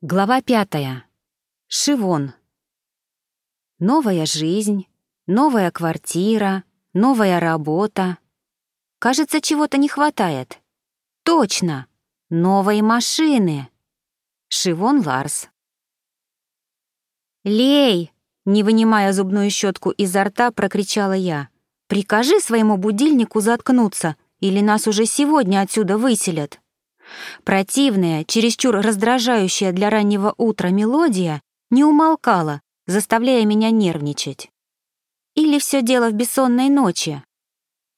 Глава пятая. Шивон. Новая жизнь, новая квартира, новая работа. Кажется, чего-то не хватает. Точно! Новой машины. Шивон Ларс. «Лей!» — не вынимая зубную щетку изо рта, прокричала я. «Прикажи своему будильнику заткнуться, или нас уже сегодня отсюда выселят». Противная, чересчур раздражающая для раннего утра мелодия не умолкала, заставляя меня нервничать. Или все дело в бессонной ночи?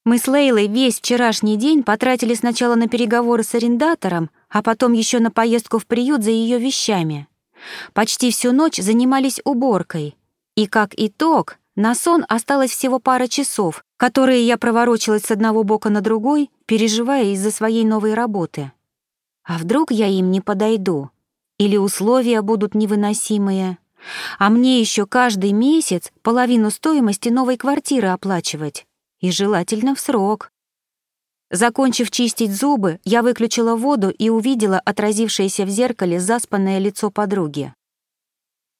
Мы с Лейлой весь вчерашний день потратили сначала на переговоры с арендатором, а потом еще на поездку в приют за ее вещами. Почти всю ночь занимались уборкой. И как итог, на сон осталось всего пара часов, которые я проворочилась с одного бока на другой, переживая из-за своей новой работы. А вдруг я им не подойду? Или условия будут невыносимые? А мне еще каждый месяц половину стоимости новой квартиры оплачивать. И желательно в срок. Закончив чистить зубы, я выключила воду и увидела отразившееся в зеркале заспанное лицо подруги.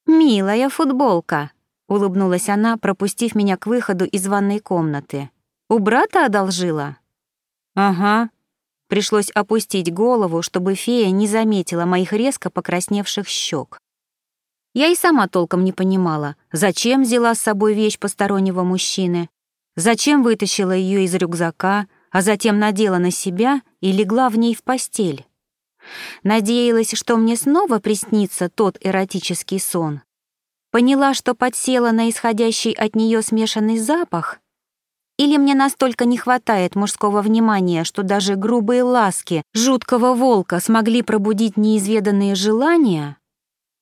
«Милая футболка», — улыбнулась она, пропустив меня к выходу из ванной комнаты. «У брата одолжила?» «Ага», Пришлось опустить голову, чтобы фея не заметила моих резко покрасневших щек. Я и сама толком не понимала, зачем взяла с собой вещь постороннего мужчины, зачем вытащила ее из рюкзака, а затем надела на себя и легла в ней в постель. Надеялась, что мне снова приснится тот эротический сон. Поняла, что подсела на исходящий от нее смешанный запах или мне настолько не хватает мужского внимания, что даже грубые ласки жуткого волка смогли пробудить неизведанные желания?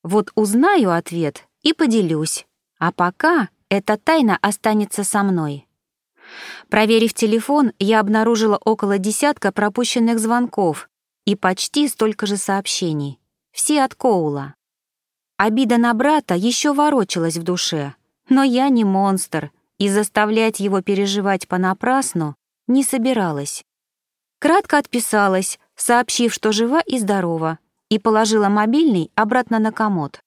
Вот узнаю ответ и поделюсь. А пока эта тайна останется со мной. Проверив телефон, я обнаружила около десятка пропущенных звонков и почти столько же сообщений. Все от Коула. Обида на брата еще ворочалась в душе, но я не монстр — и заставлять его переживать понапрасну не собиралась. Кратко отписалась, сообщив, что жива и здорова, и положила мобильный обратно на комод.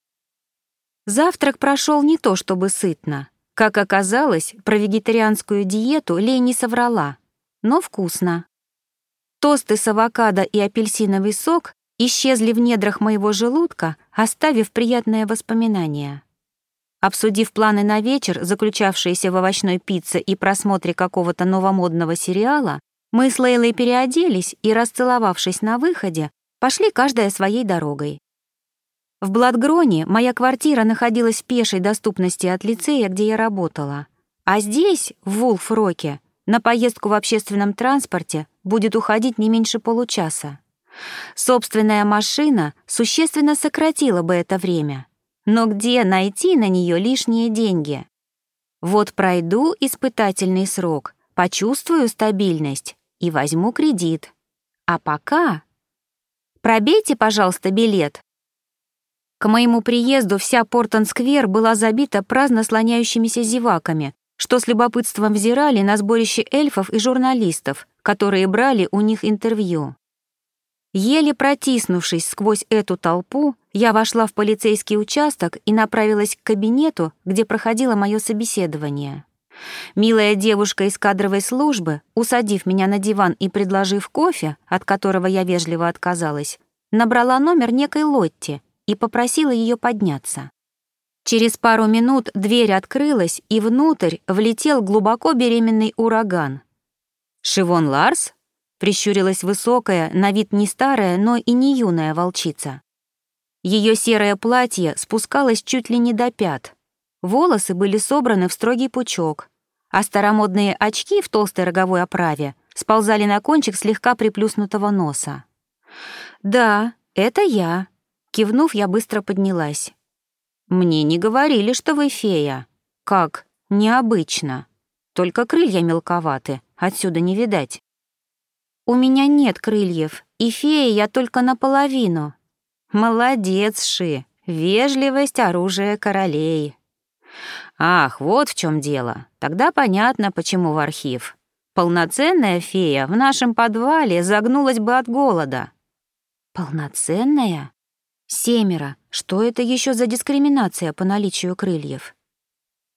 Завтрак прошел не то чтобы сытно. Как оказалось, про вегетарианскую диету Лей соврала, но вкусно. Тосты с авокадо и апельсиновый сок исчезли в недрах моего желудка, оставив приятное воспоминание. Обсудив планы на вечер, заключавшиеся в овощной пицце и просмотре какого-то новомодного сериала, мы с Лейлой переоделись и, расцеловавшись на выходе, пошли каждая своей дорогой. В Бладгроне моя квартира находилась в пешей доступности от лицея, где я работала. А здесь, в Вулф-Роке, на поездку в общественном транспорте будет уходить не меньше получаса. Собственная машина существенно сократила бы это время — но где найти на нее лишние деньги? Вот пройду испытательный срок, почувствую стабильность и возьму кредит. А пока... Пробейте, пожалуйста, билет. К моему приезду вся Портон-сквер была забита праздно слоняющимися зеваками, что с любопытством взирали на сборище эльфов и журналистов, которые брали у них интервью. Еле протиснувшись сквозь эту толпу, я вошла в полицейский участок и направилась к кабинету, где проходило мое собеседование. Милая девушка из кадровой службы, усадив меня на диван и предложив кофе, от которого я вежливо отказалась, набрала номер некой Лотти и попросила ее подняться. Через пару минут дверь открылась, и внутрь влетел глубоко беременный ураган. «Шивон Ларс?» прищурилась высокая, на вид не старая, но и не юная волчица. Ее серое платье спускалось чуть ли не до пят. Волосы были собраны в строгий пучок, а старомодные очки в толстой роговой оправе сползали на кончик слегка приплюснутого носа. «Да, это я», — кивнув, я быстро поднялась. «Мне не говорили, что вы фея. Как? Необычно. Только крылья мелковаты, отсюда не видать». «У меня нет крыльев, и фея я только наполовину». «Молодец, Ши, вежливость — оружие королей». «Ах, вот в чем дело. Тогда понятно, почему в архив. Полноценная фея в нашем подвале загнулась бы от голода». «Полноценная?» Семеро. Что это еще за дискриминация по наличию крыльев?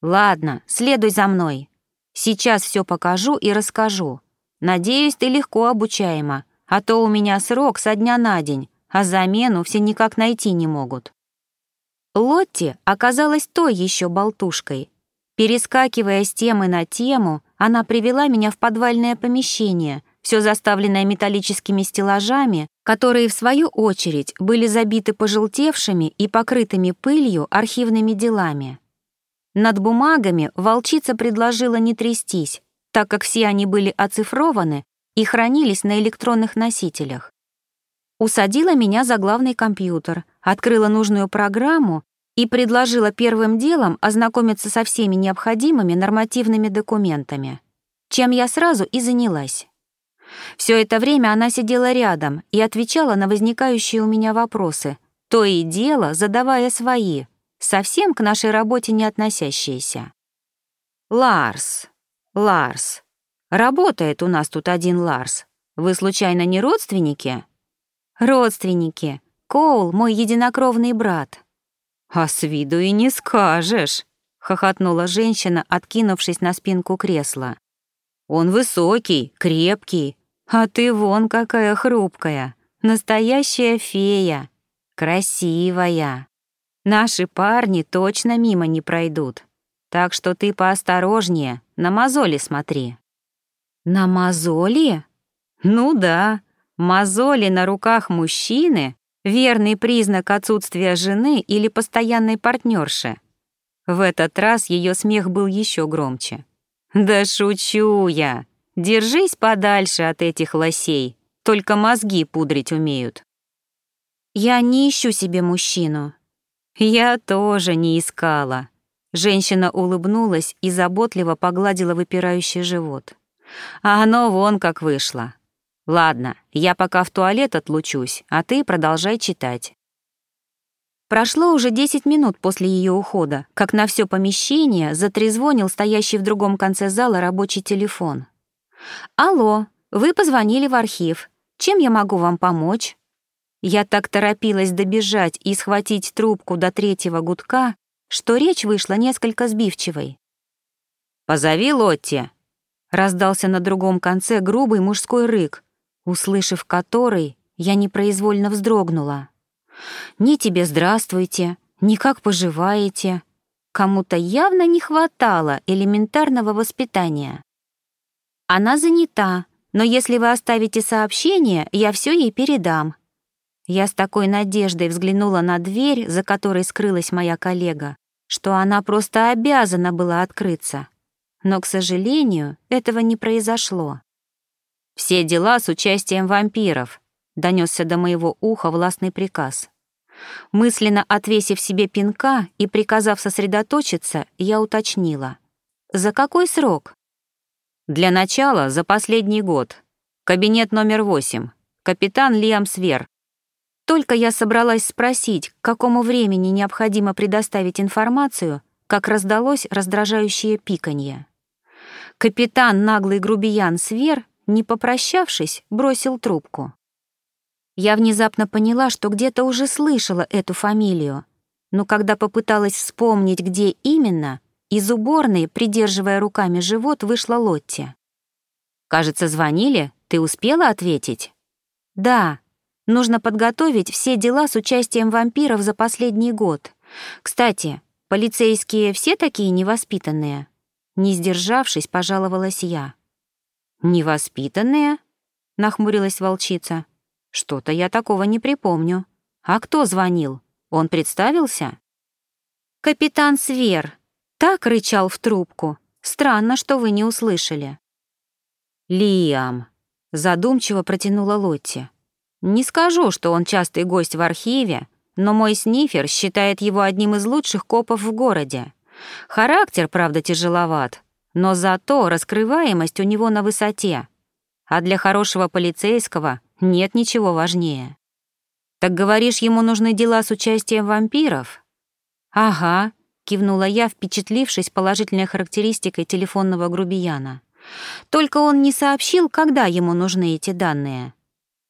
Ладно, следуй за мной. Сейчас все покажу и расскажу. Надеюсь, ты легко обучаема, а то у меня срок со дня на день, а замену все никак найти не могут. Лотти оказалась той еще болтушкой. Перескакивая с темы на тему, она привела меня в подвальное помещение, все заставленное металлическими стеллажами, которые, в свою очередь, были забиты пожелтевшими и покрытыми пылью архивными делами. Над бумагами волчица предложила не трястись, так как все они были оцифрованы и хранились на электронных носителях. Усадила меня за главный компьютер, открыла нужную программу и предложила первым делом ознакомиться со всеми необходимыми нормативными документами, чем я сразу и занялась. Все это время она сидела рядом и отвечала на возникающие у меня вопросы, то и дело задавая свои, совсем к нашей работе не относящиеся. «Ларс, Ларс, работает у нас тут один Ларс. Вы случайно не родственники?» «Родственники. Коул — мой единокровный брат». «А с виду и не скажешь», — хохотнула женщина, откинувшись на спинку кресла. «Он высокий, крепкий, а ты вон какая хрупкая, настоящая фея, красивая. Наши парни точно мимо не пройдут, так что ты поосторожнее, на мозоли смотри». «На мозоли?» «Ну да, мозоли на руках мужчины Верный признак отсутствия жены или постоянной партнерши. В этот раз ее смех был еще громче. «Да шучу я! Держись подальше от этих лосей, только мозги пудрить умеют». «Я не ищу себе мужчину». «Я тоже не искала». Женщина улыбнулась и заботливо погладила выпирающий живот. А оно вон как вышло. Ладно, я пока в туалет отлучусь, а ты продолжай читать. Прошло уже 10 минут после ее ухода, как на все помещение затрезвонил стоящий в другом конце зала рабочий телефон. «Алло, вы позвонили в архив. Чем я могу вам помочь?» Я так торопилась добежать и схватить трубку до третьего гудка, что речь вышла несколько сбивчивой. «Позови Лотти», — раздался на другом конце грубый мужской рык, услышав который, я непроизвольно вздрогнула. «Ни тебе здравствуйте, ни как поживаете». Кому-то явно не хватало элементарного воспитания. Она занята, но если вы оставите сообщение, я все ей передам. Я с такой надеждой взглянула на дверь, за которой скрылась моя коллега, что она просто обязана была открыться. Но, к сожалению, этого не произошло. «Все дела с участием вампиров», — донесся до моего уха властный приказ. Мысленно отвесив себе пинка и приказав сосредоточиться, я уточнила. «За какой срок?» «Для начала за последний год. Кабинет номер восемь. Капитан Лиам Свер». Только я собралась спросить, к какому времени необходимо предоставить информацию, как раздалось раздражающее пиканье. Капитан наглый грубиян Свер не попрощавшись, бросил трубку. Я внезапно поняла, что где-то уже слышала эту фамилию, но когда попыталась вспомнить, где именно, из уборной, придерживая руками живот, вышла Лотти. «Кажется, звонили? Ты успела ответить?» «Да. Нужно подготовить все дела с участием вампиров за последний год. Кстати, полицейские все такие невоспитанные?» Не сдержавшись, пожаловалась я. «Невоспитанные?» — нахмурилась волчица. «Что-то я такого не припомню. А кто звонил? Он представился?» «Капитан Свер!» — так рычал в трубку. «Странно, что вы не услышали». «Лиам!» — задумчиво протянула Лотти. «Не скажу, что он частый гость в архиве, но мой снифер считает его одним из лучших копов в городе. Характер, правда, тяжеловат, но зато раскрываемость у него на высоте. А для хорошего полицейского нет ничего важнее. Так говоришь, ему нужны дела с участием вампиров? Ага, кивнула я, впечатлившись положительной характеристикой телефонного грубияна. Только он не сообщил, когда ему нужны эти данные.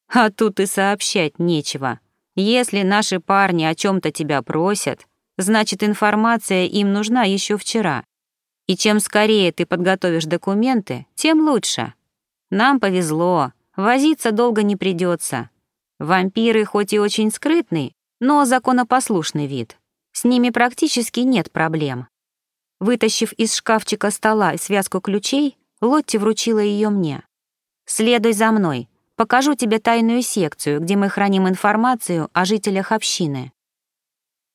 А тут и сообщать нечего. Если наши парни о чем то тебя просят, значит, информация им нужна еще вчера. И чем скорее ты подготовишь документы, тем лучше. Нам повезло, возиться долго не придется. Вампиры хоть и очень скрытный, но законопослушный вид. С ними практически нет проблем. Вытащив из шкафчика стола связку ключей, Лотти вручила ее мне. «Следуй за мной. Покажу тебе тайную секцию, где мы храним информацию о жителях общины».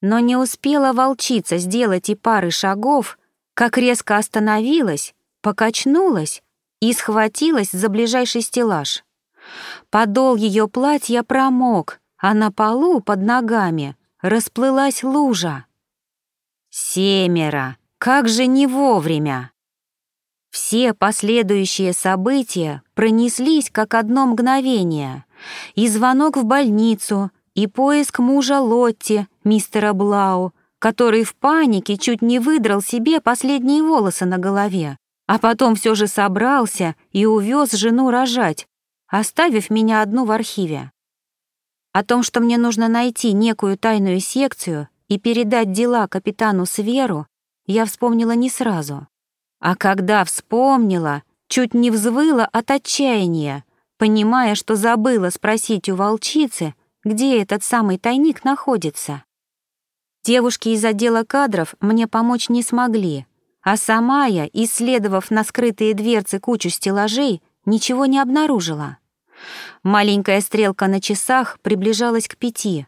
Но не успела волчица сделать и пары шагов, как резко остановилась, покачнулась и схватилась за ближайший стеллаж. Подол ее платья промок, а на полу под ногами расплылась лужа. Семеро! Как же не вовремя! Все последующие события пронеслись как одно мгновение. И звонок в больницу, и поиск мужа Лотти, мистера Блау, который в панике чуть не выдрал себе последние волосы на голове, а потом все же собрался и увез жену рожать, оставив меня одну в архиве. О том, что мне нужно найти некую тайную секцию и передать дела капитану Сверу, я вспомнила не сразу. А когда вспомнила, чуть не взвыла от отчаяния, понимая, что забыла спросить у волчицы, где этот самый тайник находится. Девушки из отдела кадров мне помочь не смогли, а сама я, исследовав на скрытые дверцы кучу стеллажей, ничего не обнаружила. Маленькая стрелка на часах приближалась к пяти.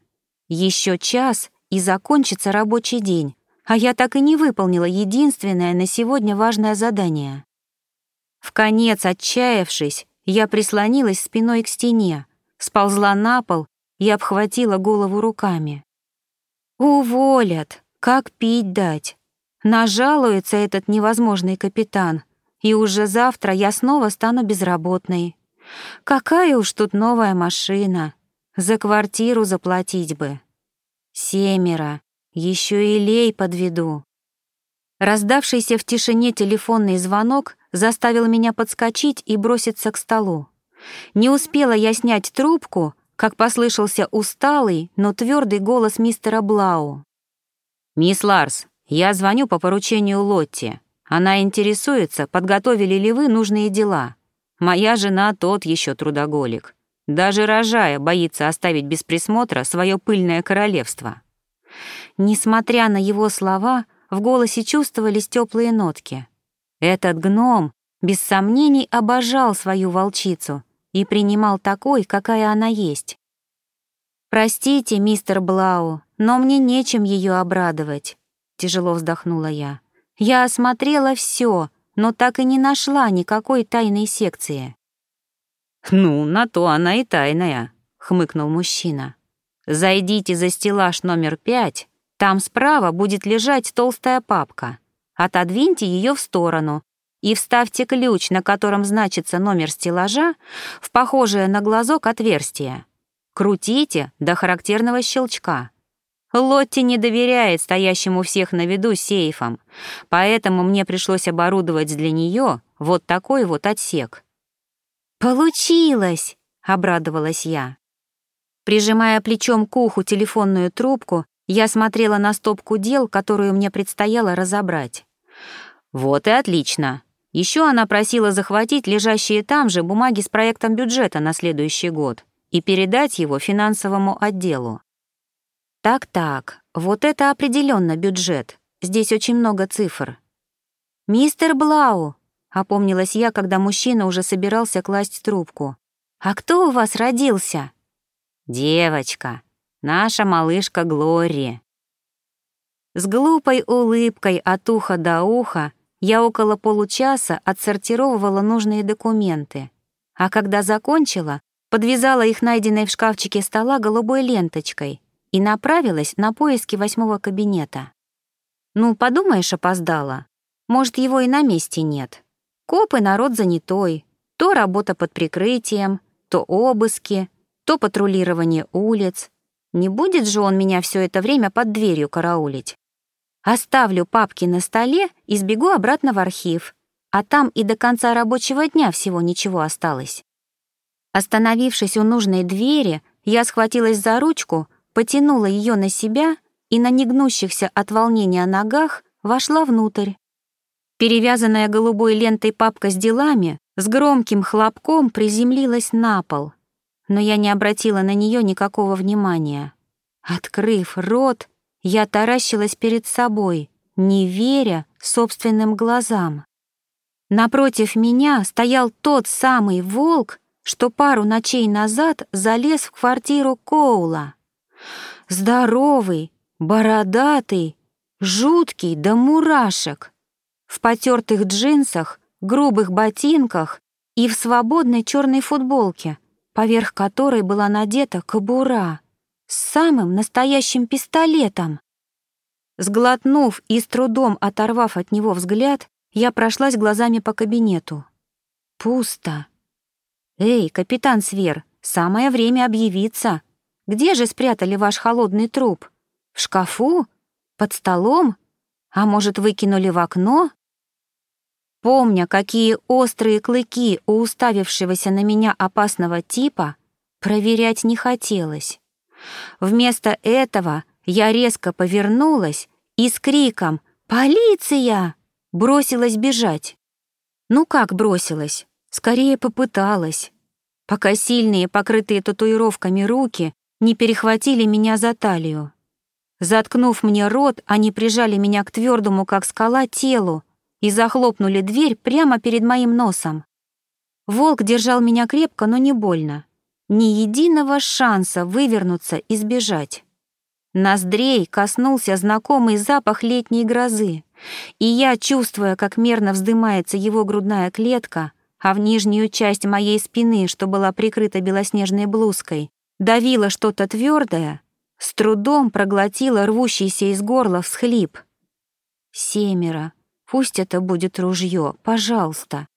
Еще час, и закончится рабочий день, а я так и не выполнила единственное на сегодня важное задание. В конец отчаявшись, я прислонилась спиной к стене, сползла на пол и обхватила голову руками. Уволят, как пить дать. Нажалуется этот невозможный капитан, и уже завтра я снова стану безработной. Какая уж тут новая машина. За квартиру заплатить бы. Семеро. Еще и лей подведу. Раздавшийся в тишине телефонный звонок заставил меня подскочить и броситься к столу. Не успела я снять трубку, как послышался усталый, но твердый голос мистера Блау. «Мисс Ларс, я звоню по поручению Лотти. Она интересуется, подготовили ли вы нужные дела. Моя жена тот еще трудоголик. Даже рожая, боится оставить без присмотра свое пыльное королевство». Несмотря на его слова, в голосе чувствовались теплые нотки. Этот гном, без сомнений, обожал свою волчицу и принимал такой, какая она есть. «Простите, мистер Блау, но мне нечем ее обрадовать», — тяжело вздохнула я. «Я осмотрела все, но так и не нашла никакой тайной секции». «Ну, на то она и тайная», — хмыкнул мужчина. «Зайдите за стеллаж номер пять, там справа будет лежать толстая папка. Отодвиньте ее в сторону и вставьте ключ, на котором значится номер стеллажа, в похожее на глазок отверстие. Крутите до характерного щелчка. Лотти не доверяет стоящему у всех на виду сейфам, поэтому мне пришлось оборудовать для нее вот такой вот отсек. «Получилось!» — обрадовалась я. Прижимая плечом к уху телефонную трубку, я смотрела на стопку дел, которую мне предстояло разобрать. Вот и отлично. Еще она просила захватить лежащие там же бумаги с проектом бюджета на следующий год и передать его финансовому отделу. Так-так, вот это определенно бюджет. Здесь очень много цифр. «Мистер Блау», — опомнилась я, когда мужчина уже собирался класть трубку. «А кто у вас родился?» «Девочка», наша малышка Глория. С глупой улыбкой от уха до уха я около получаса отсортировывала нужные документы, а когда закончила, подвязала их найденной в шкафчике стола голубой ленточкой и направилась на поиски восьмого кабинета. Ну, подумаешь, опоздала. Может, его и на месте нет. Копы — народ занятой. То работа под прикрытием, то обыски, то патрулирование улиц, не будет же он меня все это время под дверью караулить. Оставлю папки на столе и сбегу обратно в архив, а там и до конца рабочего дня всего ничего осталось. Остановившись у нужной двери, я схватилась за ручку, потянула ее на себя и на негнущихся от волнения ногах вошла внутрь. Перевязанная голубой лентой папка с делами с громким хлопком приземлилась на пол, но я не обратила на нее никакого внимания. Открыв рот, я таращилась перед собой, не веря собственным глазам. Напротив меня стоял тот самый волк, что пару ночей назад залез в квартиру Коула. Здоровый, бородатый, жуткий до мурашек. В потертых джинсах, грубых ботинках и в свободной черной футболке, поверх которой была надета кобура с самым настоящим пистолетом. Сглотнув и с трудом оторвав от него взгляд, я прошлась глазами по кабинету. Пусто. «Эй, капитан Свер, самое время объявиться. Где же спрятали ваш холодный труп? В шкафу? Под столом? А может, выкинули в окно?» Помня, какие острые клыки у уставившегося на меня опасного типа, проверять не хотелось. Вместо этого я резко повернулась и с криком «Полиция!» бросилась бежать. Ну как бросилась? Скорее попыталась, пока сильные, покрытые татуировками руки не перехватили меня за талию. Заткнув мне рот, они прижали меня к твердому, как скала, телу и захлопнули дверь прямо перед моим носом. Волк держал меня крепко, но не больно. Ни единого шанса вывернуться и сбежать. Ноздрей коснулся знакомый запах летней грозы, и я, чувствуя, как мерно вздымается его грудная клетка, а в нижнюю часть моей спины, что была прикрыта белоснежной блузкой, давило что-то твердое, с трудом проглотила рвущийся из горла всхлип. «Семеро. Пусть это будет ружье, пожалуйста».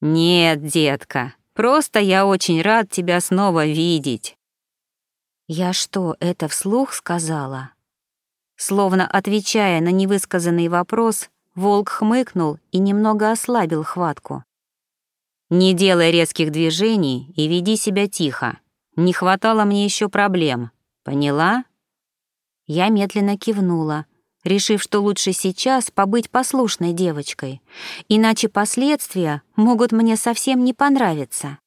«Нет, детка, просто я очень рад тебя снова видеть». Я что, это вслух сказала? Словно отвечая на невысказанный вопрос, волк хмыкнул и немного ослабил хватку. Не делай резких движений и веди себя тихо. Не хватало мне еще проблем. Поняла? Я медленно кивнула, решив, что лучше сейчас побыть послушной девочкой, иначе последствия могут мне совсем не понравиться.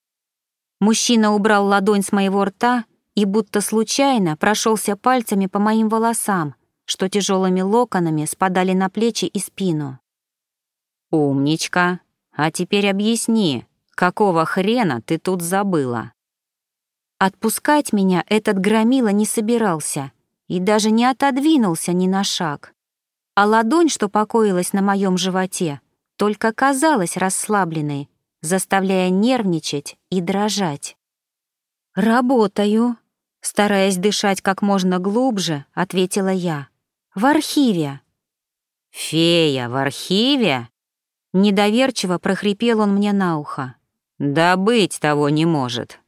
Мужчина убрал ладонь с моего рта и будто случайно прошелся пальцами по моим волосам, что тяжелыми локонами спадали на плечи и спину. «Умничка. А теперь объясни, Какого хрена ты тут забыла?» Отпускать меня этот громила не собирался и даже не отодвинулся ни на шаг. А ладонь, что покоилась на моем животе, только казалась расслабленной, заставляя нервничать и дрожать. «Работаю», — стараясь дышать как можно глубже, ответила я. «В архиве». «Фея в архиве?» Недоверчиво прохрипел он мне на ухо. Да быть того не может.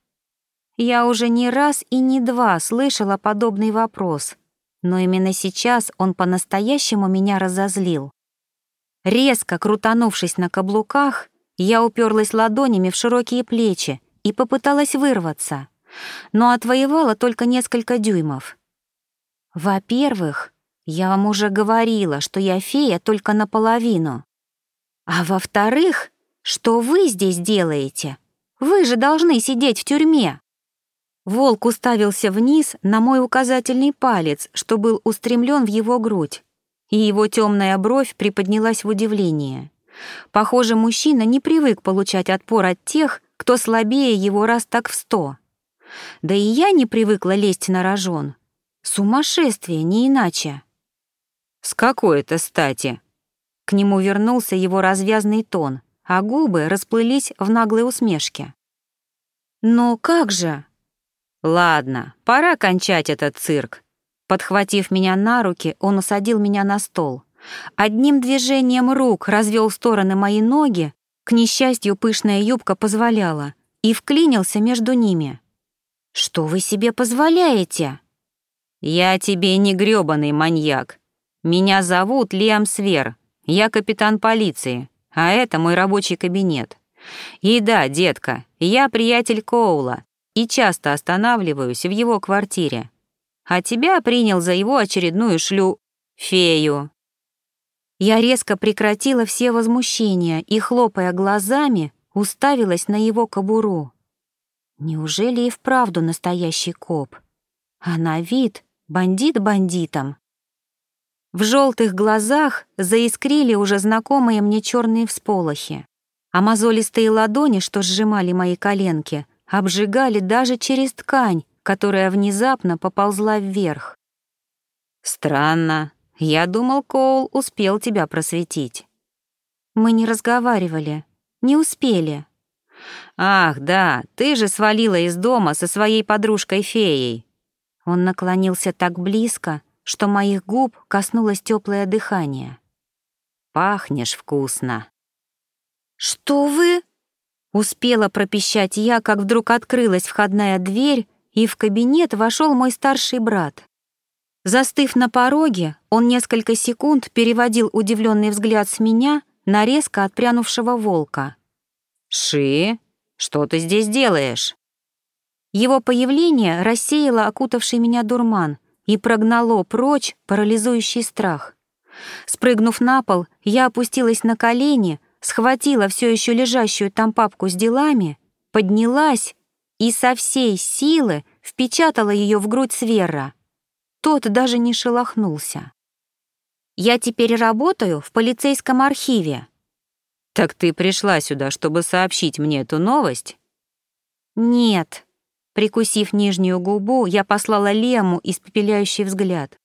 Я уже не раз и не два слышала подобный вопрос, но именно сейчас он по-настоящему меня разозлил. Резко крутанувшись на каблуках, я уперлась ладонями в широкие плечи и попыталась вырваться, но отвоевала только несколько дюймов. Во-первых, я вам уже говорила, что я фея только наполовину. А во-вторых, что вы здесь делаете? Вы же должны сидеть в тюрьме. Волк уставился вниз на мой указательный палец, что был устремлен в его грудь, и его темная бровь приподнялась в удивлении. Похоже, мужчина не привык получать отпор от тех, кто слабее его раз так в сто. Да и я не привыкла лезть на рожон. Сумасшествие, не иначе. «С какой это стати?» К нему вернулся его развязный тон, а губы расплылись в наглой усмешке. «Но как же?» «Ладно, пора кончать этот цирк». Подхватив меня на руки, он усадил меня на стол. Одним движением рук развел стороны мои ноги, к несчастью, пышная юбка позволяла, и вклинился между ними. «Что вы себе позволяете?» «Я тебе не грёбаный маньяк. Меня зовут Лиам Свер, я капитан полиции а это мой рабочий кабинет. И да, детка, я приятель Коула и часто останавливаюсь в его квартире. а тебя принял за его очередную шлю... фею». Я резко прекратила все возмущения и, хлопая глазами, уставилась на его кобуру. Неужели и вправду настоящий коп? А на вид бандит бандитом. В желтых глазах заискрили уже знакомые мне черные всполохи, а мозолистые ладони, что сжимали мои коленки, обжигали даже через ткань, которая внезапно поползла вверх. «Странно. Я думал, Коул успел тебя просветить». Мы не разговаривали, не успели. «Ах, да, ты же свалила из дома со своей подружкой-феей». Он наклонился так близко, что моих губ коснулось теплое дыхание. «Пахнешь вкусно». «Что вы?» Успела пропищать я, как вдруг открылась входная дверь, и в кабинет вошел мой старший брат. Застыв на пороге, он несколько секунд переводил удивленный взгляд с меня на резко отпрянувшего волка. «Ши, что ты здесь делаешь?» Его появление рассеяло окутавший меня дурман, и прогнало прочь парализующий страх. Спрыгнув на пол, я опустилась на колени, схватила все еще лежащую там папку с делами, поднялась и со всей силы впечатала ее в грудь Свера. Тот даже не шелохнулся. «Я теперь работаю в полицейском архиве». «Так ты пришла сюда, чтобы сообщить мне эту новость?» «Нет», Прикусив нижнюю губу, я послала Лему испепеляющий взгляд.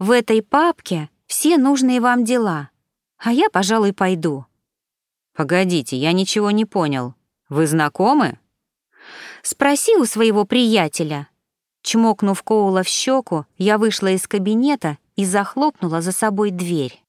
«В этой папке все нужные вам дела, а я, пожалуй, пойду». «Погодите, я ничего не понял. Вы знакомы?» «Спроси у своего приятеля». Чмокнув Коула в щеку, я вышла из кабинета и захлопнула за собой дверь.